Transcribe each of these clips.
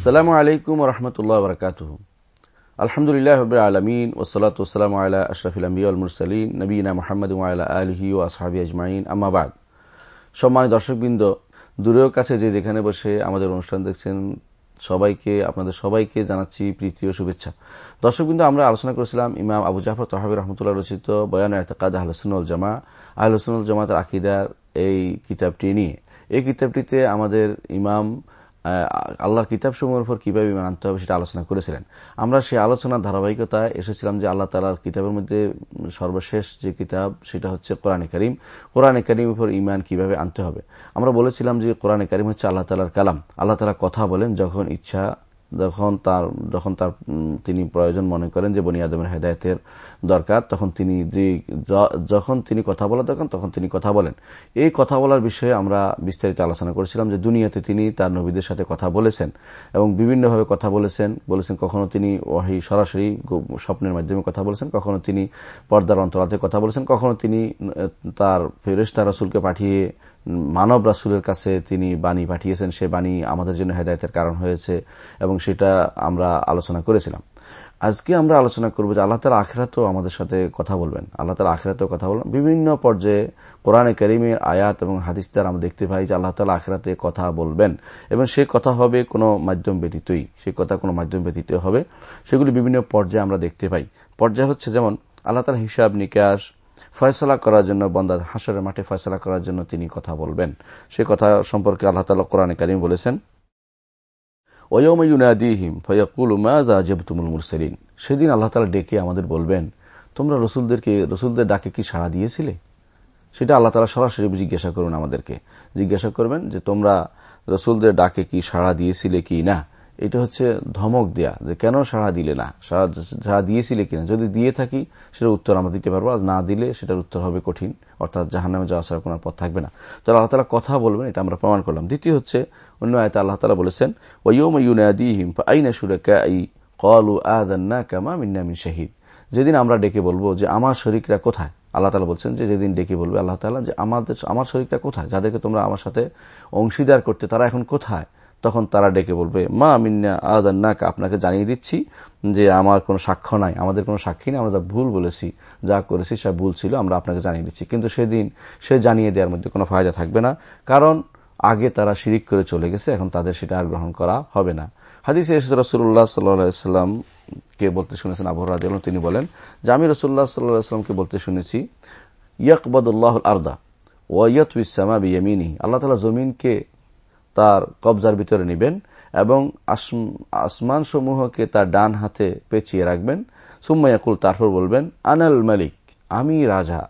আসসালামু আলাইকুম রহমতুল্লাহ বরকাত আলহামদুলিল্লাহ আলমিন ওসলাত ওসালাম আল্লাহ আশরফুল আম্বিউল নবীনা মোহাম্মদ আলহি ও আসহাবি আজমাইন। আম্মাবাদ সম্মানিত দর্শকবৃন্দ, দূরেও কাছে যে যেখানে বসে আমাদের অনুষ্ঠান দেখছেন, সবাইকে, আপনাদের সবাইকে জানাচ্ছি প্রীতি ও শুভেচ্ছা। দর্শকবৃন্দ, আমরা আলোচনা করেছিলাম ইমাম আবু জাফর তহাবি রহমতুল্লাহ রচিত বয়ান এতকাদ আহলসুল জামা আহলসুল জামাতের আকিদার এই কিতাবটি নিয়ে। এই কিতাবটিতে আমাদের ইমাম আল্লাহর কিতাব সমূহের উপর কীভাবে ইমান আনতে হবে সেটা আলোচনা করেছিলেন। আমরা সেই আলোচনার ধারাবাহিকতায় এসেছিলাম যে আল্লাহ তালার কিতাবের মধ্যে সর্বশেষ যে কিতাব সেটা হচ্ছে কোরআনে করিম। কোরআনে করিম উপর ইমান কীভাবে আনতে হবে? আমরা বলেছিলাম যে কোরআনে করিম হচ্ছে আল্লাহ তালার কালাম। আল্লাহ তালা কথা বলেন যখন ইচ্ছা যখন তার যখন তার তিনি প্রয়োজন মনে করেন যে বনি আদমের হেদায়তের দরকার, তখন তিনি যখন তিনি কথা বলার দরকার, তখন তিনি কথা বলেন। এই কথা বলার বিষয়ে আমরা বিস্তারিত আলোচনা করেছিলাম যে দুনিয়াতে তিনি তার নবীদের সাথে কথা বলেছেন এবং বিভিন্নভাবে কথা বলেছেন। বলেছেন কখনো তিনি ওহি সরাসরি স্বপ্নের মাধ্যমে কথা বলেছেন, কখনো তিনি পর্দার অন্তরাতে কথা বলেছেন, কখনো তিনি তার ফেরেস্তা রসুলকে পাঠিয়ে মানব রাসুলের কাছে তিনি বাণী পাঠিয়েছেন। সে বাণী আমাদের জন্য হেদায়তের কারণ হয়েছে এবং সেটা আমরা আলোচনা করেছিলাম। আজকে আমরা আলোচনা করব যে আল্লাহ তালা আখেরাতেও আমাদের সাথে কথা বলবেন। আল্লাহ তালা আখেরাতেও কথা বলবেন। বিভিন্ন পর্যায়ে কোরআনে করিমের আয়াত এবং হাদিস্তার আমরা দেখতে পাই যে আল্লাহ তালা আখেরাতে কথা বলবেন এবং সে কথা হবে কোনো মাধ্যম ব্যতীতই, সে কথা কোনো মাধ্যম ব্যতীত হবে। সেগুলি বিভিন্ন পর্যায়ে আমরা দেখতে পাই। পর্যায় হচ্ছে যেমন আল্লাহ তালা হিসাব নিকাশ ফয়সলা করার জন্য বন্দা হাসরের মাঠে ফয়সলা করার জন্য তিনি কথা বলবেন। সে কথা সম্পর্কে আল্লাহ তালা কোরআনে কারিম বলেছেন সেদিন আল্লাহ তালা ডেকে আমাদের বলবেন, তোমরা রসুলদেরকে, রসুলদের ডাকে কি সাড়া দিয়েছিলে? সেটা আল্লাহ তালা সরাসরি জিজ্ঞাসা করুন আমাদেরকে। জিজ্ঞাসা করবেন যে, তোমরা রসুলদের ডাকে কি সাড়া দিয়েছিলে কি না? এটা হচ্ছে ধমক দেয়া যে কেন সাড়া দিলে না? সাড়া দিয়েছিলে কিনা? যদি দিয়ে থাকি, সেটার উত্তর আমরা দিতে পারব। আর না দিলে সেটার উত্তর হবে কঠিন। অর্থাৎ জাহান নামে যাওয়া ছাড়া কোনো পথ থাকবে না। তো আল্লাহ তালা কথা বলবেন, এটা আমরা প্রমাণ করলাম। দ্বিতীয় হচ্ছে, অন্য আয়তা আল্লাহ তালা বলেছেন কলু আদান্না কামা মিন্নামিন শাহিদ। যেদিন আমরা ডেকে বলব যে, আমার শরিকরা কোথায়? আল্লাহ তালা বলছেন যে, যেদিন ডেকে বলবে আল্লাহ তালা যে, আমাদের, আমার শরিকরা কোথায়? যাদেরকে তোমরা আমার সাথে অংশীদার করতে, তারা এখন কোথায়? তখন তারা ডেকে বলবে, মা, মিন্না আদান্নাকা আপনাকে জানিয়ে দিচ্ছি যে আমার কোনো সাক্ষ্য নাই, আমাদের কোনো সাক্ষী নেই, আমরা যা ভুল বলেছি, যা করেছি সে ভুল ছিল, আমরা আপনাকে জানিয়ে দিচ্ছি। কিন্তু সেদিন সে জানিয়ে দেওয়ার মধ্যে কোনো ফায়দা থাকবে না, কারণ আগে তারা শিরিক করে চলে গেছে, এখন তাদের সেটা আর গ্রহণ করা হবে না। হাদিস রসুল্লাহ সাল্লাম কে বলতে শুনেছেন আবু রাজ তিনি বলেন, যে আমি রসুল্লাহ সাল্লাহামকে বলতে শুনেছি ইয়াকবদুল্লাহ আর্দা ওয়াইয়ত ইসামা বিয়ামিনী আল্লাহ তালা জমিনকে তার কবজার ভিতরে নিবেন এবং আসমান সমূহকে তার ডান হাতে পেঁচিয়ে রাখবেন। সুম্মাইয়াকুল তারপর বলবেন, আনাল মালিক, আমি রাজা।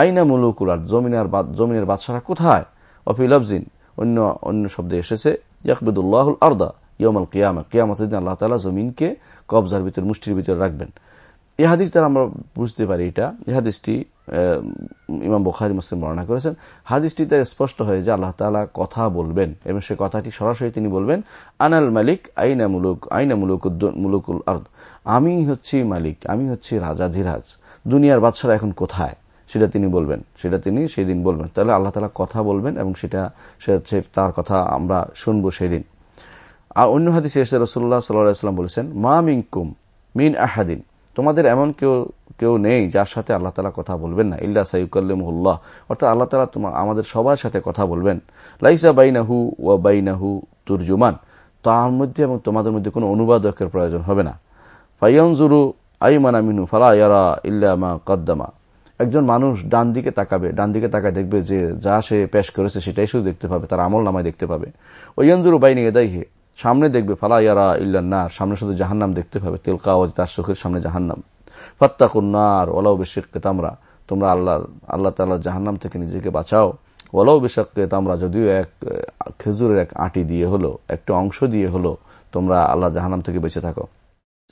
আইনা মুলুকুল আর জমিনের জমিনের বাদশারা কোথায়? অফিলফজিন অন্য অন্য শব্দে এসেছে ইয়াকবিদুল্লাহ আর্দা ইয়মাল কিয়ামা কিয়ামতের দিন আল্লাহ তালা জমিনকে কবজার ভিতরে, মুষ্টির ভিতরে রাখবেন। এই হাদিস দ্বারা আমরা বুঝতে পারি এটা। এই হাদিসটি ইমাম বুখারি মুসলিম বর্ণনা করেছেন হাদিসটি হাদিসটিতে স্পষ্ট হয়ে যে আল্লাহ তালা কথা বলবেন। এবং সে কথাটি সরাসরি তিনি বলবেন, আনাল মালিক, আইনা মুলুক আইনা মুলুক মুলুকুল আর্দ। আমি হচ্ছি মালিক, আমি হচ্ছি রাজাধিরাজ দুনিয়ার বাদশারা এখন কোথায়? সেটা তিনি বলবেন, সেটা তিনি সেদিন বলবেন। তাহলে আল্লাহ তালা কথা বলবেন এবং সেটা তার কথা আমরা শুনব সেদিন। আর অন্য হাদিসে রসুল্লাহ সাল্লাম বলেছেন, মা মিনকুম মিন আহাদিন। তোমাদের এমন কেউ কেউ নেই যার সাথে আল্লাহ তালা কথা বলবেন না। ইল্লা সাইকাল্লিমুল্লাহ অর্থাৎ আল্লাহ তালা তোমার আমাদের সবার সাথে কথা বলবেন। লাইসা বাইনাহু ও বাইনাহু তুরজুমান। তার মধ্যে এবং তোমাদের মধ্যে কোনো অনুবাদকের প্রয়োজন হবে না। ফাইয়নজুরু আইমানা মিনু ফালা ইয়ারা ইল্লামা কদ্দামা। একজন মানুষ ডান দিকে তাকাবে, ডান দিকে তাকায় দেখবে যে যা সে পেশ করেছে সেটাই শুধু দেখতে পাবে, তার আমল নামায় দেখতে পাবে। ওয়ঞ্জুরু বাইনি এদাইহে সামনে দেখবে ফালা ইয়ারা ইল্লান্না সামনে শুধু জাহান্নাম দেখতে পাবে, তেলকা তার চোখের সামনে জাহান্নাম। ফত্তাকুন্নার ওলাও বেশিককে তামরা। তোমরা আল্লাহ আল্লাহ তাল্লাহ জাহান্নাম থেকে নিজেকে বাঁচাও। ওলাও বেশাককে তামরা যদিও এক, খেজুরের এক আটি দিয়ে হলো, একটা অংশ দিয়ে হলো, তোমরা আল্লাহ জাহান্নাম থেকে বেঁচে থাকো।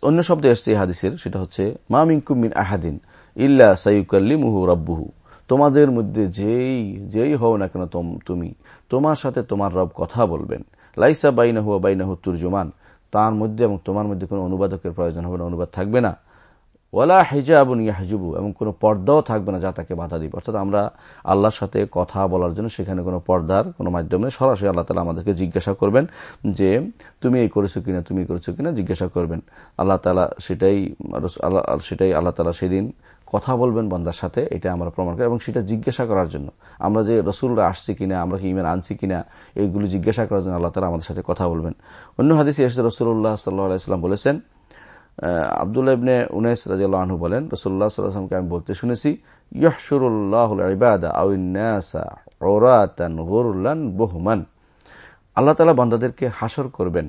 অন্য শব্দে এসছে হাদিসের, সেটা হচ্ছে, মা মিনকুমিন আহাদিন, ইল্লা সাইকাল্লি মুহু রব্বুহু। তোমাদের মধ্যে যেই যেই হও না কেন তুমি তোমার সাথে তোমার রব কথা বলবেন। লাইসা বাইনাহু বাইনাহু তুর্জমান। তার মধ্যে এবং তোমার মধ্যে কোনো অনুবাদকের প্রয়োজন হবে না, অনুবাদ থাকবে না। ওয়ালা হেজাবুন ইয়াহজুবু, এবং কোনো পর্দাও থাকবে না যা তাকে বাধা দিবে। অর্থাৎ আমরা আল্লাহর সাথে কথা বলার জন্য সেখানে কোনো পর্দার কোনো মাধ্যমে সরাসরি আল্লাহ তালা আমাদেরকে জিজ্ঞাসা করবেন যে, তুমি এই করেছ কিনা, তুমি করেছ কিনা? জিজ্ঞাসা করবেন। আল্লাহ তালা সেটাই, আল্লাহ সেটাই আল্লাহ তালা সেদিন কথা বলবেন বন্দার সাথে, এটা আমরা প্রমাণ করি। এবং সেটা জিজ্ঞাসা করার জন্য। আমরা যে রসুলরা আসছি কিনা, আমরা কি ইমেন আনছি কিনা এইগুলো জিজ্ঞাসা করার জন্য আল্লাহ তালা আমাদের সাথে কথা বলবেন। অন্য হাদিসে রসুল্লাহ সাল্লাহ বলেছেন আবদুল্লাহ ইবনে উনাইস রাজিয়াল্লাহ আনহু বলেন রসুল্লাহ সাল্লাহামকে আমি বলতে শুনেছি ইয়হসুরুল্লাহ ইবাদা আউন্নাসা ওরাতান গরুল্লান বহুমান। আল্লাহ তালা বান্দাদেরকে হাসর করবেন।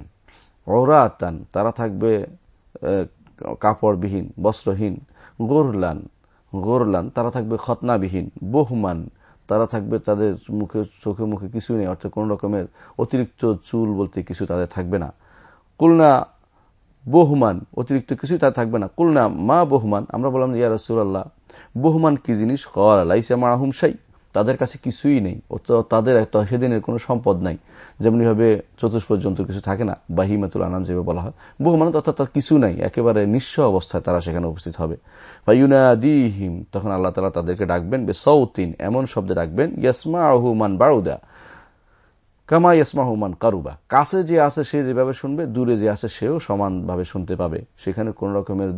ওরাতান তারা থাকবে কাপড়বিহীন, বস্ত্রহীন। গোরলান গোরলান, তারা থাকবে খতনাবিহীন। বহুমান, তারা থাকবে তাদের মুখে, চোখে মুখে কিছুই নেই, অর্থাৎ কোন রকমের অতিরিক্ত চুল বলতে কিছু তাদের থাকবে না। কুলনা বহুমান, অতিরিক্ত কিছুই তার থাকবে না। কুলনা, মা বহুমান, আমরা বললাম ইয়া রসুল্লাহ বহুমান কি জিনিস? কলাইসা মাহুম সাই তাদের কাছে কিছুই নেই তাদের সেদিনের কোনো সম্পদ নাই। যেমনি ভাবে চতুষ্প জন্তু কিছু থাকে না, বাহিমাতুল আনাম যেভাবে বলা হয়। বহুমান অর্থাৎ তার কিছু নাই, একেবারে নিঃস্ব অবস্থায় তারা সেখানে উপস্থিত হবে। দিহিম তখন আল্লাহ তালা তাদেরকে ডাকবেন বে সৌতিন এমন শব্দে ডাকবেন ইয়াসমা আহমান বারুদা কামা ইয়াসমাহুমান কারুবা। কাছে যে আছে সে যেভাবে শুনবে, দূরে যে আছে সেও সমানভাবে শুনতে পাবে। সেখানে কোন রকমের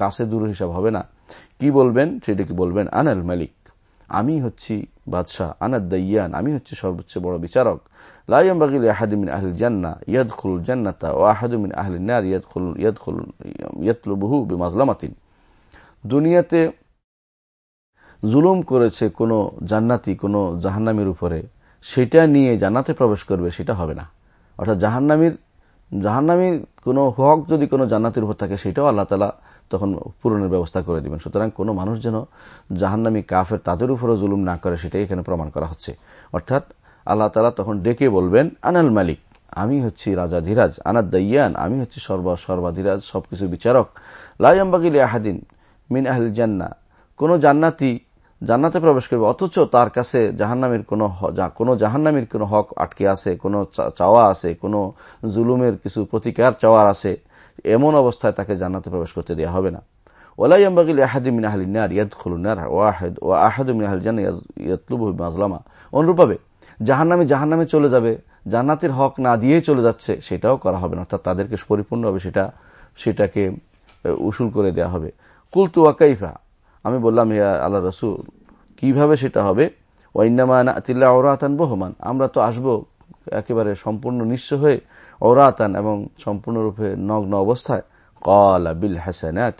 কাছে দূর হিসাব হবে না। কি বলবেন? সেটা কি বলবেন, আনাল মালিক। আমি হচ্ছি বাদশাহ, আনাদ দাইয়ান। আমি হচ্ছি সর্বোচ্চ বড় বিচারক। লাইম বাগিল আহাদিমিন আহল জান্না ইয়াদ খুল জান্নাতা, ও আহাদুমিন আহল নার ইয়াদ খুল ইয়াদ খুল ইয়াতলুবহু বিমাজলামাতিন দুনিয়াতে জুলুম করেছে কোন জান্নাতি, কোন জাহান্নামের উপরে। সেটা নিয়ে জান্নাতে প্রবেশ করবে, সেটা হবে না। অর্থাৎ জাহান্নামীর জাহান্নামীর কোনো হক যদি কোনো জান্নাতের উপর থাকে, সেটাও আল্লাহ তালা তখন পূরণের ব্যবস্থা করে দিবেন। সুতরাং কোনো মানুষ যেন জাহান্নামী কাফের, তাদের উপরও জুলুম না করে, সেটাই এখানে প্রমাণ করা হচ্ছে। অর্থাৎ আল্লাহ তালা তখন ডেকে বলবেন, আনাল মালিক, আমি হচ্ছি রাজা ধীরাজ আনাদ দাইয়ান, আমি হচ্ছি সর্বা সর্বাধিরাজ সবকিছু বিচারক। লাইম্বাগিল আহাদিন মিন আহল জান্না কোন জান্নাতি জান্নাতে প্রবেশ করবে, অথচ তার কাছে জাহান্নামের কোন কোন জাহান্নামের কোন হক আটকে আছে, কোন চাওয়া আছে, কোন জুলুমের কিছু প্রতিকার চাওয়ার আছে, এমন অবস্থায় তাকে জান্নাতে প্রবেশ করতে দেওয়া হবে না। অনুরূপভাবে, জাহান্নামে জাহান্নামে চলে যাবে, জান্নাতের হক না দিয়ে চলে যাচ্ছে, সেটাও করা হবে না, অর্থাৎ তাদেরকে পরিপূর্ণভাবে সেটা, সেটাকে উসুল করে দেয়া হবে। কুলতু ওয়াকাইফা আমি বললাম, ইয়া আল্লাহ রসুল, কীভাবে সেটা হবে? ওয়াইনামাতিল্লা ওরাতান বহমান, আমরা তো আসব একেবারে সম্পূর্ণ নিঃস্ব হয়ে ওরাতান এবং সম্পূর্ণরূপে নগ্ন অবস্থায়। কলা বিল হাসানাত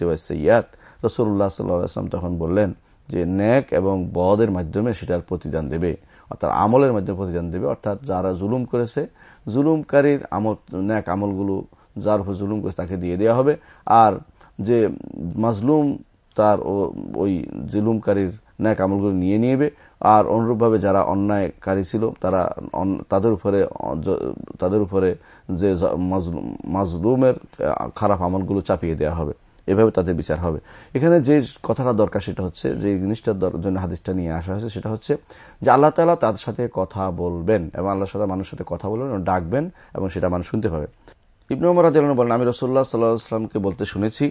রসুল্লাহ সাল্লাম তখন বললেন যে ন্যাক এবং বদের মাধ্যমে সেটার প্রতিদান দেবে, অর্থাৎ আমলের মাধ্যমে প্রতিদান দেবে, অর্থাৎ যারা জুলুম করেছে, জুলুমকারীর আমল ন্যাক আমলগুলো, যার উপর জুলুম করেছে তাকে দিয়ে দেওয়া হবে। আর যে মাজলুম তার ওই জুলুমকারীর ন্যাক আমলগুলো নিয়ে নিবে। আর অনুরূপভাবে যারা অন্যায়কারী ছিল, তারা তাদের উপরে তাদের উপরে যে মাজলুমের খারাপ আমলগুলো চাপিয়ে দেওয়া হবে। এভাবে তাদের বিচার হবে। এখানে যে কথাটা দরকার সেটা হচ্ছে, যে জিনিসটার জন্য হাদিসটা নিয়ে আসা হয়েছে, সেটা হচ্ছে যে আল্লাহ তালা তাদের সাথে কথা বলবেন এবং আল্লাহর সাথে মানুষের সাথে কথা বলবেন এবং ডাকবেন এবং সেটা মানুষ শুনতে পাবে। ইবনু মরাদ বলেন, আমি রসুল্লাহ সাল্লাহামকে বলতে শুনেছি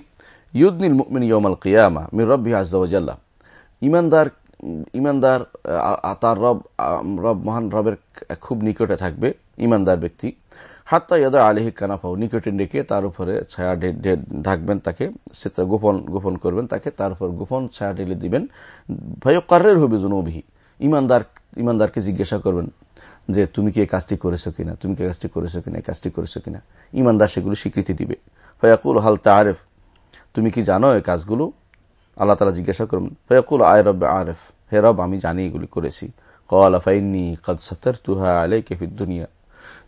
ইউদ্দিন মুমিন ইয়মাল কিয়ামা মির রব্বি আজাল্লাহ ইমানদার ইমানদার তার রব রব মহান রবের খুব নিকটে থাকবে ইমানদার ব্যক্তি। হাত্তা ইয়াদা নিকটে ডেকে তার উপরে ছায়া ঢাকবেন তাকে গোপন গোপন করবেন তাকে, তার উপর গোপন ছায়া ঢেলে দিবেন। ভয়কারের হবে জনবিহি ইমানদার, ইমানদারকে জিজ্ঞাসা করবেন যে, তুমি কি এই কাজটি করেছ কিনা? তুমি কি কাজটি করেছ কিনা? এই কাজটি করেছ কিনা? ইমানদার সেগুলো স্বীকৃতি দিবে। ফয়াকুল, হাল তারেফ তুমি কি জানো এই কাজগুলো? আল্লাহ তালা জিজ্ঞাসা করুন, ফয়াকুল আয় রব, আরেফ, হে রব, আমি জানি এগুলি করেছি। কলা ফাইনি কাদ তুহা আলাই কেফির দুনিয়া।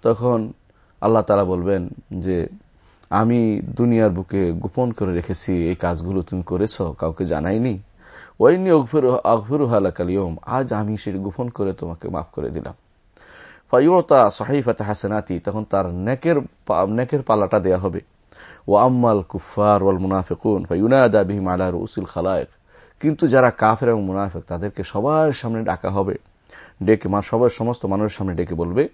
তখন আল্লাহ তালা বলবেন যে, আমি দুনিয়ার বুকে গোপন করে রেখেছি এই কাজগুলো তুমি করেছ, কাউকে জানাইনি? ওয়াইনি আকফির হালাকালিয়ম আজ আমি সেটি গোপন করে তোমাকে মাফ করে দিলাম। ফাইতা সাহিফাতে হাসানাতি, তখন তার নেকের নেকের পালাটা দেয়া হবে। ও আম্মাল কুফার ওয়াল মুনাফিকুন ফাইউনাদা বিহিম আলা রুসিল খালায়েক কিন্তু যারা কাফের এবং মুনাফেক, তাদেরকে সবার সামনে ডাকা হবে। ডেকে সবার সমস্ত মানুষের সামনে ডেকে বলবে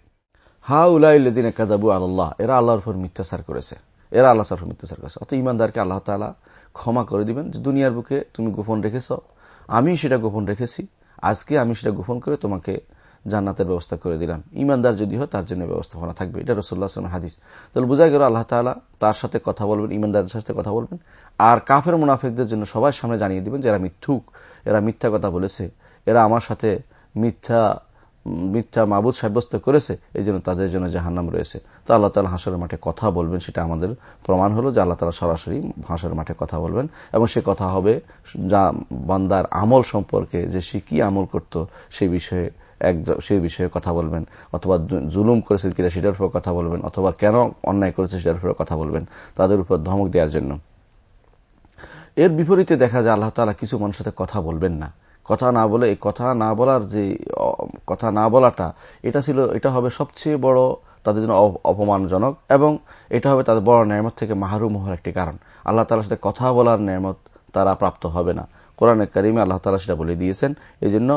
হা উলাইদিন কাদাবু আল্লাহ এরা আল্লাহর উপর মিথ্যাচার করেছে। এরা আল্লাহ সার মিথ্যাচার করেছে। অত ইমানদারকে আল্লাহ তালা ক্ষমা করে দিবেন যে, দুনিয়ার বুকে তুমি গোপন রেখেছ। আমি সেটা গোপন রেখেছি। আজকে আমি সেটা গোপন করে তোমাকে জান্নাতের ব্যবস্থা করে দিলাম। ইমানদার যদি হয়, তার জন্য ব্যবস্থাপনা থাকবে। এটা রসুল্লাহ আসলাম হাদিস। তাহলে বোঝা গেল আল্লাহ তালা তার সাথে কথা বলবেন, ইমানদারের সাথে কথা বলবেন। আর কাফের মুনাফেকদের জন্য সবাই সামনে জানিয়ে দিবেন যে, এরা মিথ্যুক, এরা মিথ্যা কথা বলেছে, এরা আমার সাথে মিথ্যা মিথ্যা মাবুদ সাব্যস্ত করেছে, এই জন্য তাদের জন্য জাহান্নাম রয়েছে। তো আল্লাহ তালা হাসরের মাঠে কথা বলবেন, সেটা আমাদের প্রমাণ হলো যে আল্লাহ তালা সরাসরি হাসরের মাঠে কথা বলবেন। এবং সে কথা হবে যা বান্দার আমল সম্পর্কে, যে সে কি আমল করত সে বিষয়ে সেই বিষয়ে কথা বলবেন। অথবা জুলুম করেছেন কিনা সেটার উপর কথা বলবেন, অথবা কেন অন্যায় করেছে সেটার উপর কথা বলবেন, তাদের উপর ধমক দেওয়ার জন্য। এর বিপরীতে দেখা যায় আল্লাহ তালা কিছু মানুষের সাথে কথা বলবেন না। কথা না বলে, এই কথা না বলার যে কথা না বলাটা, এটা ছিল, এটা হবে সবচেয়ে বড় তাদের জন্য অপমানজনক এবং এটা হবে তাদের বড় ন্যায়মত থেকে মাহরুম হওয়ার একটি কারণ। আল্লাহ তালার সাথে কথা বলার ন্যায়মত তারা প্রাপ্ত হবে না। কোরআনে কারিমে আল্লাহ তালা সেটা বলে দিয়েছেন। এই জন্য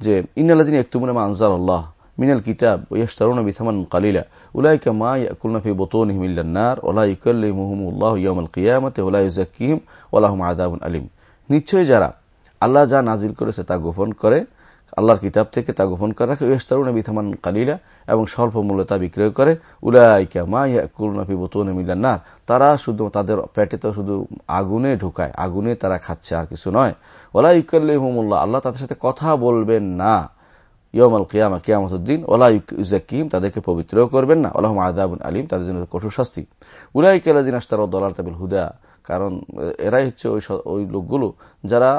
যে ইন্নাল্লাদিন একটুমুন আনজার আল্লাহ মিনাল কিতাব ইয়াশতারুনা বিথামান কালিলা উলাইকা মা ইয়াকুলনা ফি বুতুনিহিম ইল্লান নার ওয়া ইউকাল্লিমুহুমুল্লাহু ইয়াওমাল কিয়ামাতি ওয়া ইউযাক্কিহিম ওয়া আযাবুন আলিম। নিশ্চয় যারা আল্লাহ যা নাজিল করেছে তা গোপন করে আল্লাহর কিতাব থেকে তা গোপন করে রাখে। ইয়স্তারুন বিথামান কালিলা, এবং স্বল্প মূল্যে তা বিক্রয় করে। উলাইকা মা ইয়াকুলনাফি বোতনে মিলান না তারা শুধু তাদের পেটে তো শুধু আগুনে ঢুকায়। আগুনে তারা খাচ্ছে, আর কিছু নয়। ওলা ইকাল্লাহ আল্লাহ তাদের সাথে কথা বলবেন না। ইয়মাল কিয়ামা কিয়ামতুদ্দিন ওলা ইউজাকিম তাদেরকে পবিত্র করবেন না। ওলাহম আদাবুন আলিম, তাদের জন্য কঠোর শাস্তি। উলাই কেলাজিন আস্তার দলাল তাবিল হুদা, কারণ এরাই হচ্ছে ওই ওই লোকগুলো যারা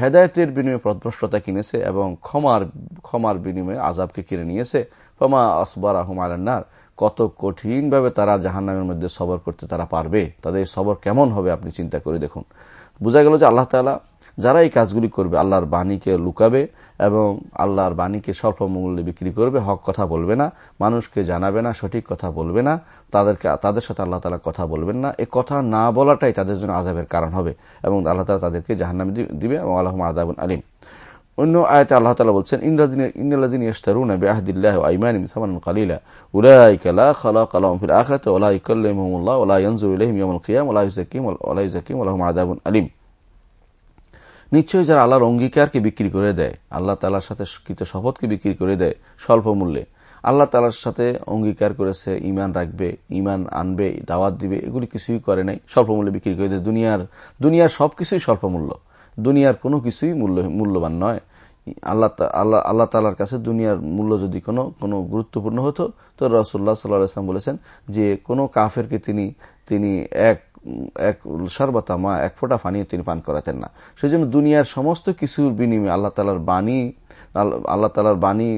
হেদায়তের বিনিময়ে পদভ্রষ্টতা কিনেছে এবং ক্ষমার ক্ষমার বিনিময়ে আজাবকে কিনে নিয়েছে। ফমা আসবার আহম আলান্নার। কত কঠিনভাবে তারা জাহান্নামের মধ্যে সবর করতে তারা পারবে। তাদের সবর কেমন হবে আপনি চিন্তা করে দেখুন। বোঝা গেল যে আল্লাহ তালা যারা এই কাজগুলি করবে, আল্লাহর বাণীকে লুকাবে এবং আল্লাহর বাণীকে স্বল্প মূল্যে বিক্রি করবে, হক কথা বলবে না, মানুষকে জানাবে না, সঠিক কথা বলবে না, তাদেরকে, তাদের সাথে আল্লাহ তালা কথা বলবেন না। এ কথা না বলাটাই তাদের জন্য আজাবের কারণ হবে এবং আল্লাহ তালা তাদেরকে জাহান্নাম দিবে এবং আল্লাহ আদাবুন আলিম। অন্য আয়তে আল্লাহ তালা বলছেন ইন্দিন ইস্তারুন আলিম। নিশ্চয়ই যারা আল্লাহর অঙ্গীকারকে বিক্রি করে দেয়, আল্লাহ তালার সাথে কৃত শপথকে বিক্রি করে দেয় স্বল্প মূল্যে, আল্লাহ তালার সাথে অঙ্গীকার করেছে ইমান রাখবে ইমান আনবে, দাওয়াত দিবে, এগুলি কিছুই করে নাই, স্বল্প মূল্যে বিক্রি করে দেয়। দুনিয়ার দুনিয়ার সবকিছুই স্বল্প মূল্য। দুনিয়ার কোনো কিছুই মূল্য, মূল্যবান নয়। আল্লাহ আল্লাহ আল্লাহ তালার কাছে দুনিয়ার মূল্য যদি কোনো কোনো গুরুত্বপূর্ণ হতো, তো রসুল্লাহ সাল্লাহ ইসলাম বলেছেন যে কোনো কাফেরকে তিনি তিনি এক এক সর্বতা মা এক ফোঁটা পানিও তিনি পান করাতেন না। সেই জন্য দুনিয়ার সমস্ত কিছুর বিনিময়ে আল্লাহ তালার বাণী, আল্লাহ তালার বাণী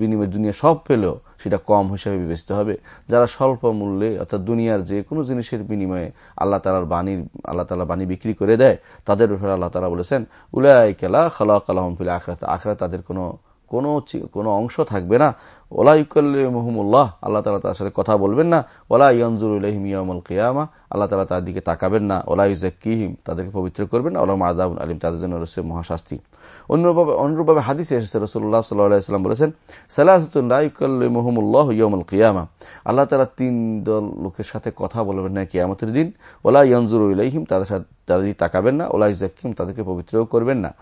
বিনিময়ে দুনিয়া সব পেলেও সেটা কম হিসাবে বিবেচিত হবে। যারা স্বল্প মূল্যে অর্থাৎ দুনিয়ার যে কোনো জিনিসের বিনিময়ে আল্লাহ তালার বাণীর, আল্লাহ তালা বাণী বিক্রি করে দেয়, তাদের ব্যাপারে আল্লাহ তালা বলেছেন উলায় কেলা খালা কালাহম ফিল আখরাত। আখরা তাদের কোনো কোনো কোনো অংশ থাকবে না। ওলা ইকল্লাহ আল্লাহ তালা তার সাথে কথা বলবেন না। ওলা ইয়ঞ্জুর ইহিম ইয়ামুল কিয়ামা, আল্লাহ তালা তার দিকে তাকাবেন না। ওলা ইজাকিহিম তাদেরকে পবিত্র করবেন ওলা মাদাবুল আলিম, তাদের জন্য রয়েছে মহাশাস্তি। অন্যভাবে অনুরূপভাবে হাদিসে এসেছে রসুল্লাহ সাল্লাহাম বলেছেন সালাহুল্লাহ ইয়মুল কিয়ামা। আল্লাহ তালা তিন দল লোকের সাথে কথা বলবেন না কিয়ামতের দিন। ওলা ইয়ঞ্জুর ইলাইহিম, তাদের সাথে, তাদের তাকাবেন না। ওলা ইজাকিম তাদেরকে পবিত্রও করবেন না।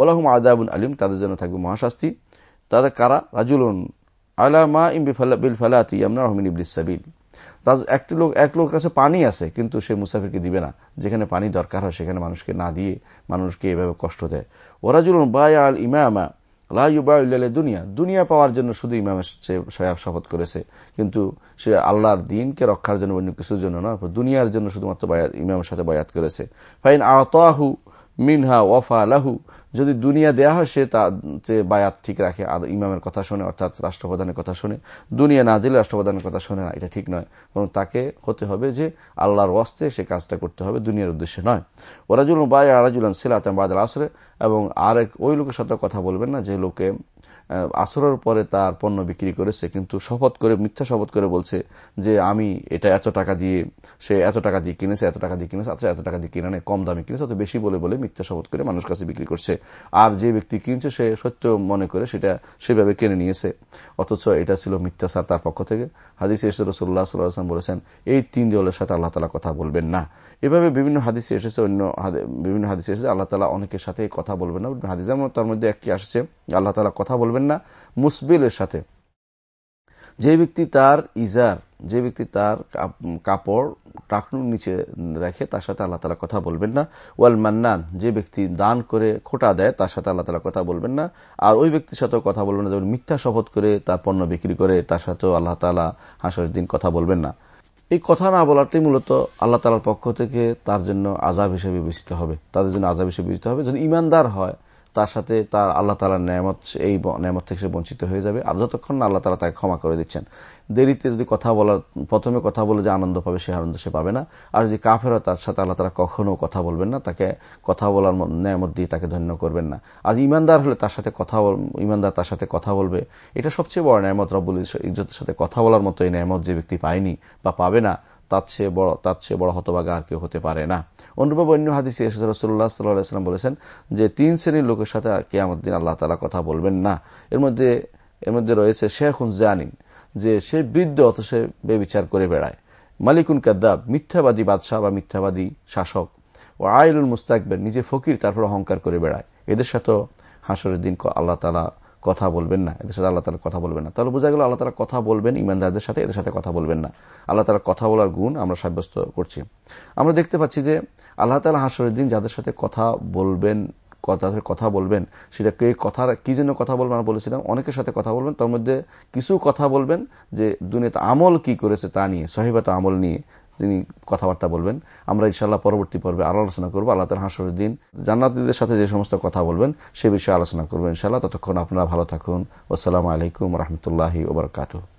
ওলাহুম আদাবুন আলিম, তাদের জন্য থাকবে মহাশাস্তি। তাদের কারা? রাজুলুন আলামা বিল ফালাতি আমরা রহমিন ইবলিস সাবিল। একটি লোক, এক লোক কাছে পানি আছে, কিন্তু সে মুসাফিরকে দিবে না। যেখানে পানি দরকার হয়, সেখানে মানুষকে না দিয়ে মানুষকে এভাবে কষ্ট দেয়। ওরাজুলুন বায় আল ইমামা দুনিয়া। দুনিয়া পাওয়ার জন্য শুধু ইমামের সে শপথ করেছে, কিন্তু সে আল্লাহর দিনকে রক্ষার জন্য অন্য কিছুর জন্য না দুনিয়ার জন্য শুধুমাত্র ইমামের সাথে বয়াত করেছে। ফাইন আতাহু মিনহা ওয়াফা লাহু। যদি দুনিয়া দেয়া হয়, সে তা বায়াত ঠিক রাখে। আর ইমামের কথা শুনে, অর্থাৎ রাষ্ট্রপ্রধানের কথা শুনে, দুনিয়া না দিলে রাষ্ট্রপ্রধানের কথা শুনে না, এটা ঠিক নয়। এবং তাকে হতে হবে যে, আল্লাহর ওয়াস্তে সে কাজটা করতে হবে, দুনিয়ার উদ্দেশ্যে নয়। ওরাজুল বায় আরাজুলান সিলাতাম বাদ আসরে। এবং আরেক ওই লোকের সাথে কথা বলবেন না, যে লোকে আসরের পরে তার পণ্য বিক্রি করেছে কিন্তু শপথ করে, মিথ্যা শপথ করে বলছে যে আমি এটা এত টাকা দিয়ে, সে এত টাকা দিয়ে কিনেছে, এত টাকা দিয়ে কিনেছে আচ্ছা এত টাকা দিয়ে কিনে কম দামে কিনেছে, অত বেশি বলে বলে মিথ্যা শপথ করে মানুষ কাছে বিক্রি করছে। আর যে ব্যক্তি কিনছে, সে সত্য মনে করে সেটা সেভাবে কিনে নিয়েছে। অথচ এটা ছিল মিথ্যাচার তার পক্ষ থেকে। হাদিস রসুল্লাহ সাল্লাম বলেছেন, এই তিন দলের সাথে আল্লাহ তালা কথা বলবেন না। এভাবে বিভিন্ন হাদিসে এসেছে, অন্য বিভিন্ন হাদিসে এসেছে, আল্লাহ তালা অনেকের সাথে কথা বলবেন না। হাদিসের তার মধ্যে একটি আসছে, আল্লাহ তালা কথা বলবেন না মুসবিলের সাথে। যে ব্যক্তি তার ইজার, যে ব্যক্তি তার কাপড় টাকনুর নিচে রেখে তার সাথে আল্লাহ তালা কথা বলবেন না। ওয়াল মান্নান, যে ব্যক্তি দান করে খোটা দেয় তার সাথে আল্লাহ তালা কথা বলবেন না। আর ওই ব্যক্তির সাথেও কথা বলবেন না, যেমন মিথ্যা শপথ করে তার পণ্য বিক্রি করে তার সাথেও আল্লাহ তালা হাসরের দিন কথা বলবেন না। এই কথা না বলাটাই মূলত আল্লাহ তালার পক্ষ থেকে তার জন্য আজাব হিসেবে বিবেচিত হবে, তাদের জন্য আজাব হিসেবে বিবেচিত হবে। যদি ইমানদার হয় তার সাথে তার আল্লাহ তালার ন্যামত, এই ন্যামত থেকে সে বঞ্চিত হয়ে যাবে। আর যতক্ষণ না আল্লাহ তালা তাকে ক্ষমা করে দিচ্ছেন, দেরিতে যদি কথা বলার, প্রথমে কথা বলে যে আনন্দ পাবে, সে আনন্দ সে পাবে না। আর যদি কাফের তার সাথে আল্লাহ তালা কখনো কথা বলবেন না, তাকে কথা বলার ন্যামত দিয়ে তাকে ধন্য করবেন না। আজ ইমানদার হলে তার সাথে কথা ইমানদার তার সাথে কথা বলবে, এটা সবচেয়ে বড় ন্যামত। রব্বুল ইজ্জতের সাথে কথা বলার মতো এই ন্যামত যে ব্যক্তি পায়নি বা পাবে না তার চেয়ে বড়, তার চেয়ে বড় হতবাগা আর কেউ হতে পারে না। অনুরূপ অন্য হাদিসে রসুল্লাহ সাল্লাম বলেছেন যে, তিন শ্রেণির লোকের সাথে কেয়ামত দিন আল্লাহ তালা কথা বলবেন না। এর মধ্যে এর মধ্যে রয়েছে শেখুন জানিন, যে সে বৃদ্ধ অত সে বেবিচার করে বেড়ায়। মালিকুন কাদ্দাব, মিথ্যাবাদী বাদশাহ বা মিথ্যাবাদী শাসক। ও আইলুল মুস্তাকবের, নিজে ফকির, তারপর অহংকার করে বেড়ায়। এদের সাথেও হাসরের দিন আল্লাহ তালা কথা বলবেন না, এদের সাথে আল্লাহ তালা কথা বলবেন না। তাহলে বোঝা গেল আল্লাহ তালা কথা বলবেন ইমানদারদের সাথে, এদের সাথে কথা বলবেন না। আল্লাহ তালা কথা বলার গুণ আমরা সাব্যস্ত করছি। আমরা দেখতে পাচ্ছি যে আল্লাহ তালা হাসরের দিন যাদের সাথে কথা বলবেন তাদের কথা বলবেন, সেটা কে কথা কি জন্য কথা বলবেন আমরা বলেছিলাম, অনেকের সাথে কথা বলবেন, তার মধ্যে কিছু কথা বলবেন যে দুনিয়াতে আমল কি করেছে তা নিয়ে, সহিবাত আমল নিয়ে। তিনি কথাবার্তা বলবেন। আমরা ইনশাল্লাহ পরবর্তী পর্বে আরও আলোচনা করব। আল্লাহ তার হাসরের দিন জান্নাতিদের সাথে যে সমস্ত কথা বলবেন, সে বিষয়ে আলোচনা করব ইনশাল্লাহ ততক্ষণ আপনারা ভালো থাকুন। আসসালামু আলাইকুম রহমতুল্লাহ ওবরকাতু